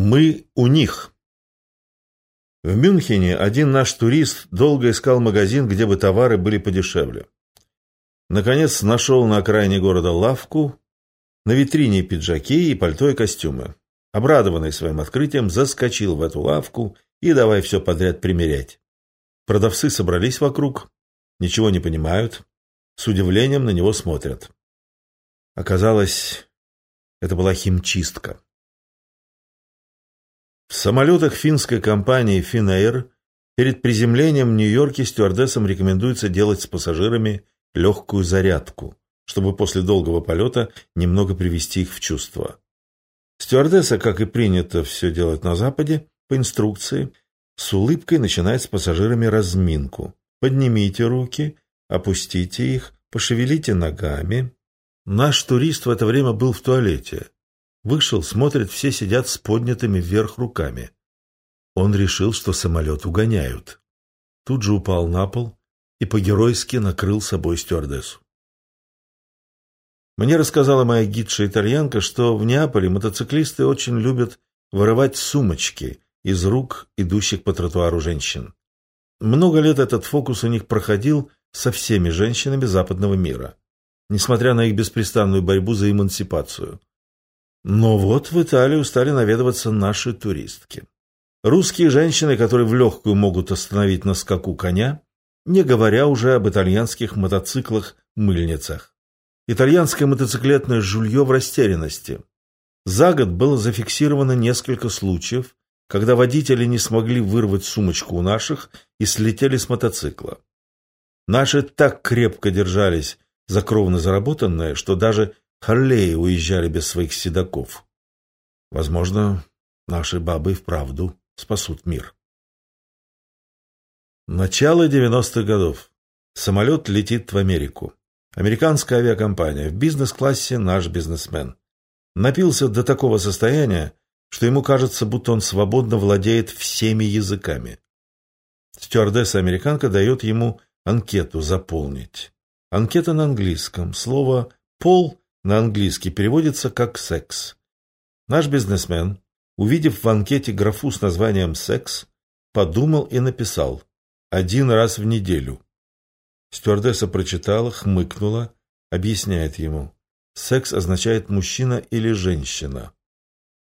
Мы у них. В Мюнхене один наш турист долго искал магазин, где бы товары были подешевле. Наконец нашел на окраине города лавку, на витрине пиджаки и пальто и костюмы. Обрадованный своим открытием, заскочил в эту лавку и давай все подряд примерять. Продавцы собрались вокруг, ничего не понимают, с удивлением на него смотрят. Оказалось, это была химчистка. В самолетах финской компании Finnair перед приземлением в Нью-Йорке стюардессам рекомендуется делать с пассажирами легкую зарядку, чтобы после долгого полета немного привести их в чувство. Стюардесса, как и принято все делать на Западе, по инструкции, с улыбкой начинает с пассажирами разминку. Поднимите руки, опустите их, пошевелите ногами. Наш турист в это время был в туалете. Вышел, смотрит, все сидят с поднятыми вверх руками. Он решил, что самолет угоняют. Тут же упал на пол и по-геройски накрыл собой стюардессу. Мне рассказала моя гидша-итальянка, что в Неаполе мотоциклисты очень любят вырывать сумочки из рук идущих по тротуару женщин. Много лет этот фокус у них проходил со всеми женщинами западного мира, несмотря на их беспрестанную борьбу за эмансипацию. Но вот в Италию стали наведываться наши туристки. Русские женщины, которые в легкую могут остановить на скаку коня, не говоря уже об итальянских мотоциклах-мыльницах. Итальянское мотоциклетное жулье в растерянности. За год было зафиксировано несколько случаев, когда водители не смогли вырвать сумочку у наших и слетели с мотоцикла. Наши так крепко держались за кровно заработанное, что даже Харлеи уезжали без своих седаков. Возможно, наши бабы вправду спасут мир. Начало 90-х годов. Самолет летит в Америку. Американская авиакомпания. В бизнес-классе наш бизнесмен. Напился до такого состояния, что ему кажется, будто он свободно владеет всеми языками. Стюардесса-американка дает ему анкету заполнить. Анкета на английском. Слово «пол» на английский переводится как «секс». Наш бизнесмен, увидев в анкете графу с названием «секс», подумал и написал «один раз в неделю». Стюардесса прочитала, хмыкнула, объясняет ему. Секс означает мужчина или женщина.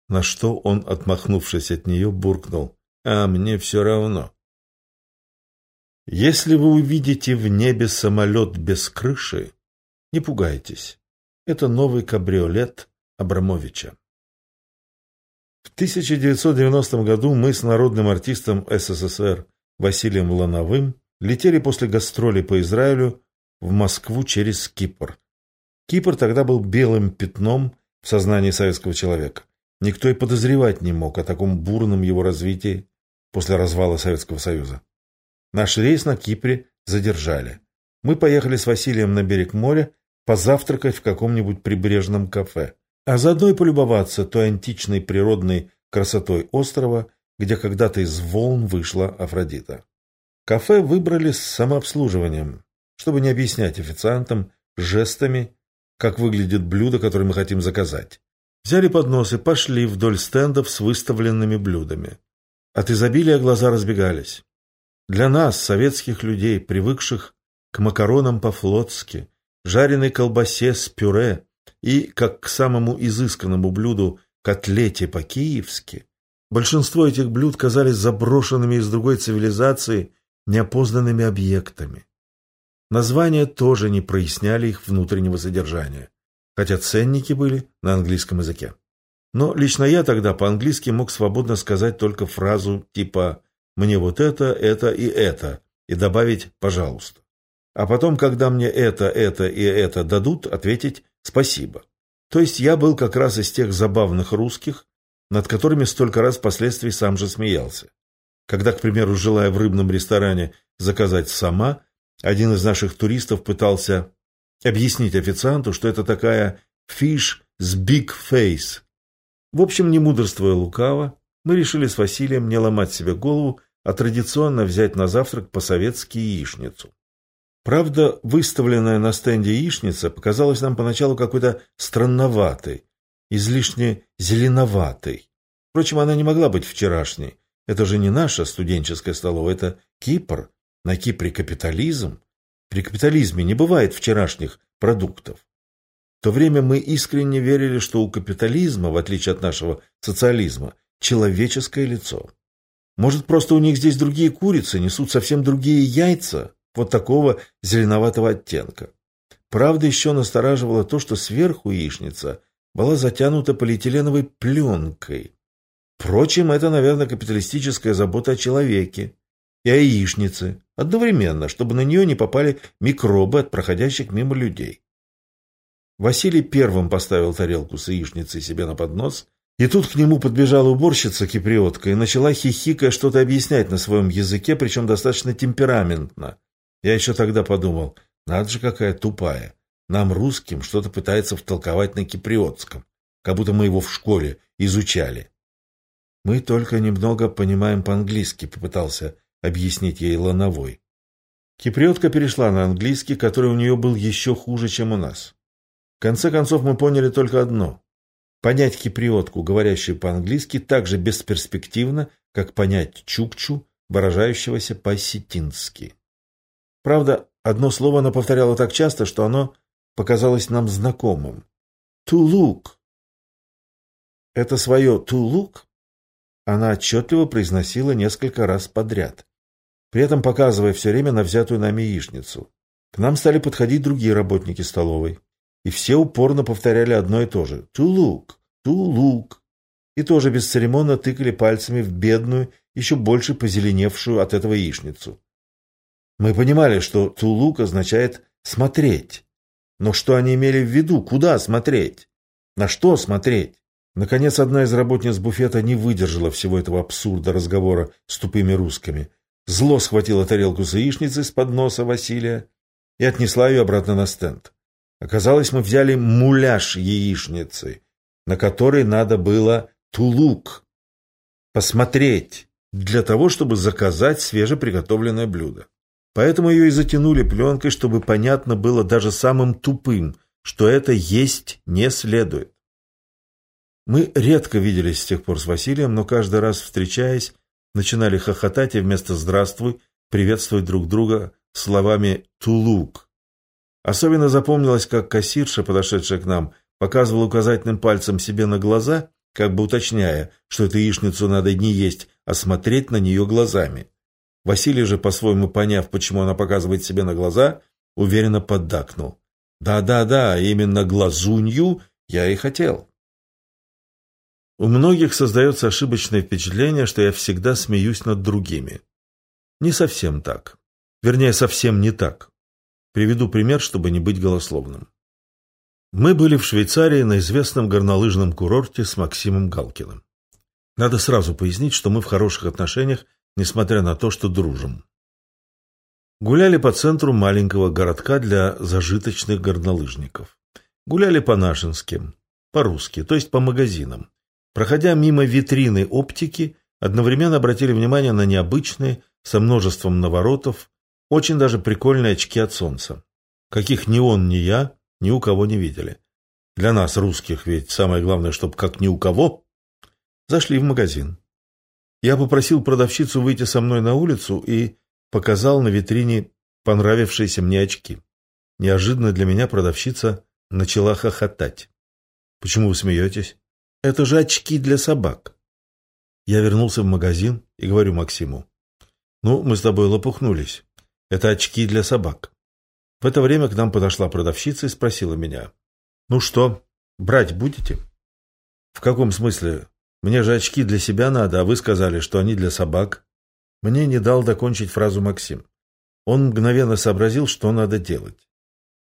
На что он, отмахнувшись от нее, буркнул. А мне все равно. Если вы увидите в небе самолет без крыши, не пугайтесь. Это новый кабриолет Абрамовича. В 1990 году мы с народным артистом СССР Василием Лановым летели после гастролей по Израилю в Москву через Кипр. Кипр тогда был белым пятном в сознании советского человека. Никто и подозревать не мог о таком бурном его развитии после развала Советского Союза. Наш рейс на Кипре задержали. Мы поехали с Василием на берег моря позавтракать в каком-нибудь прибрежном кафе, а заодно и полюбоваться той античной природной красотой острова, где когда-то из волн вышла Афродита. Кафе выбрали с самообслуживанием, чтобы не объяснять официантам жестами, как выглядит блюдо, которое мы хотим заказать. Взяли поднос и пошли вдоль стендов с выставленными блюдами. От изобилия глаза разбегались. Для нас, советских людей, привыкших к макаронам по-флотски, жареной колбасе с пюре и, как к самому изысканному блюду, котлете по-киевски, большинство этих блюд казались заброшенными из другой цивилизации неопознанными объектами. Названия тоже не проясняли их внутреннего содержания, хотя ценники были на английском языке. Но лично я тогда по-английски мог свободно сказать только фразу типа «мне вот это, это и это» и добавить «пожалуйста» а потом, когда мне это, это и это дадут, ответить «спасибо». То есть я был как раз из тех забавных русских, над которыми столько раз впоследствии сам же смеялся. Когда, к примеру, желая в рыбном ресторане заказать сама, один из наших туристов пытался объяснить официанту, что это такая fish с big face. В общем, не мудрствуя лукаво, мы решили с Василием не ломать себе голову, а традиционно взять на завтрак по-советски яичницу. Правда, выставленная на стенде яичница показалась нам поначалу какой-то странноватой, излишне зеленоватой. Впрочем, она не могла быть вчерашней. Это же не наша студенческая столовая, это Кипр. На Кипре капитализм. При капитализме не бывает вчерашних продуктов. В то время мы искренне верили, что у капитализма, в отличие от нашего социализма, человеческое лицо. Может, просто у них здесь другие курицы, несут совсем другие яйца, вот такого зеленоватого оттенка. Правда, еще настораживало то, что сверху яичница была затянута полиэтиленовой пленкой. Впрочем, это, наверное, капиталистическая забота о человеке и о яичнице одновременно, чтобы на нее не попали микробы от проходящих мимо людей. Василий первым поставил тарелку с яичницей себе на поднос, и тут к нему подбежала уборщица-киприотка и начала хихикая что-то объяснять на своем языке, причем достаточно темпераментно. Я еще тогда подумал, надо же какая тупая. Нам, русским, что-то пытается втолковать на киприотском, как будто мы его в школе изучали. Мы только немного понимаем по-английски, попытался объяснить ей Лановой. Киприотка перешла на английский, который у нее был еще хуже, чем у нас. В конце концов, мы поняли только одно. Понять киприотку, говорящую по-английски, так же бесперспективно, как понять чукчу, выражающегося по-осетински. Правда, одно слово она повторяла так часто, что оно показалось нам знакомым. «To look». Это свое «to look» она отчетливо произносила несколько раз подряд, при этом показывая все время на взятую нами яичницу. К нам стали подходить другие работники столовой и все упорно повторяли одно и то же «to look, to look» и тоже бесцеремонно тыкали пальцами в бедную, еще больше позеленевшую от этого яичницу. Мы понимали, что «to look» означает «смотреть». Но что они имели в виду? Куда смотреть? На что смотреть? Наконец, одна из работниц буфета не выдержала всего этого абсурда разговора с тупыми русскими. Зло схватила тарелку с яичницей с подноса Василия и отнесла ее обратно на стенд. Оказалось, мы взяли муляж яичницы, на которой надо было тулук, посмотреть, для того, чтобы заказать свежеприготовленное блюдо. Поэтому ее и затянули пленкой, чтобы понятно было даже самым тупым, что это есть не следует. Мы редко виделись с тех пор с Василием, но каждый раз, встречаясь, начинали хохотать и вместо «здравствуй» приветствовать друг друга словами «тулук». Особенно запомнилось, как кассирша, подошедшая к нам, показывала указательным пальцем себе на глаза, как бы уточняя, что эту яичницу надо не есть, а смотреть на нее глазами. Василий же, по-своему поняв, почему она показывает себе на глаза, уверенно поддакнул. «Да-да-да, именно глазунью я и хотел». У многих создается ошибочное впечатление, что я всегда смеюсь над другими. Не совсем так. Вернее, совсем не так. Приведу пример, чтобы не быть голословным. Мы были в Швейцарии на известном горнолыжном курорте с Максимом Галкиным. Надо сразу пояснить, что мы в хороших отношениях, несмотря на то, что дружим. Гуляли по центру маленького городка для зажиточных горнолыжников. Гуляли по-нашенски, по-русски, то есть по магазинам. Проходя мимо витрины оптики, одновременно обратили внимание на необычные, со множеством наворотов, очень даже прикольные очки от солнца. Каких ни он, ни я, ни у кого не видели. Для нас, русских, ведь самое главное, чтобы как ни у кого. Зашли в магазин. Я попросил продавщицу выйти со мной на улицу и показал на витрине понравившиеся мне очки. Неожиданно для меня продавщица начала хохотать. «Почему вы смеетесь? Это же очки для собак». Я вернулся в магазин и говорю Максиму. «Ну, мы с тобой лопухнулись. Это очки для собак. В это время к нам подошла продавщица и спросила меня. «Ну что, брать будете?» «В каком смысле? Мне же очки для себя надо, а вы сказали, что они для собак». Мне не дал докончить фразу Максим. Он мгновенно сообразил, что надо делать.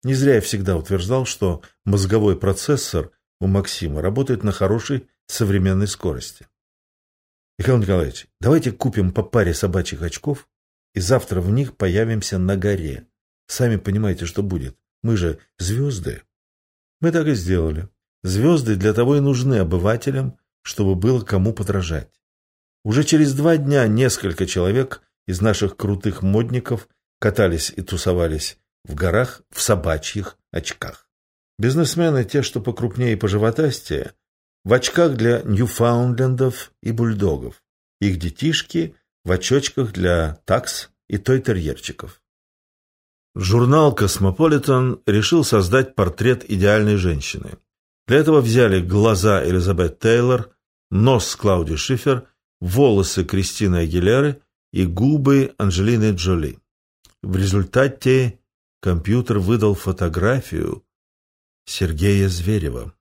Не зря я всегда утверждал, что мозговой процессор у Максима работает на хорошей современной скорости. Михаил Николаевич, давайте купим по паре собачьих очков и завтра в них появимся на горе. Сами понимаете, что будет. Мы же звезды. Мы так и сделали. Звезды для того и нужны обывателям, чтобы было кому подражать. Уже через два дня несколько человек из наших крутых модников катались и тусовались в горах в собачьих очках. Бизнесмены, те, что покрупнее и поживотастее, в очках для ньюфаундлендов и бульдогов. Их детишки в очочках для такс и той-терьерчиков. Журнал «Космополитен» решил создать портрет идеальной женщины. Для этого взяли глаза Элизабет Тейлор, нос Клауди Шифер, волосы Кристины Агилеры и губы Анджелины Джоли. В результате компьютер выдал фотографию Сергея Зверева.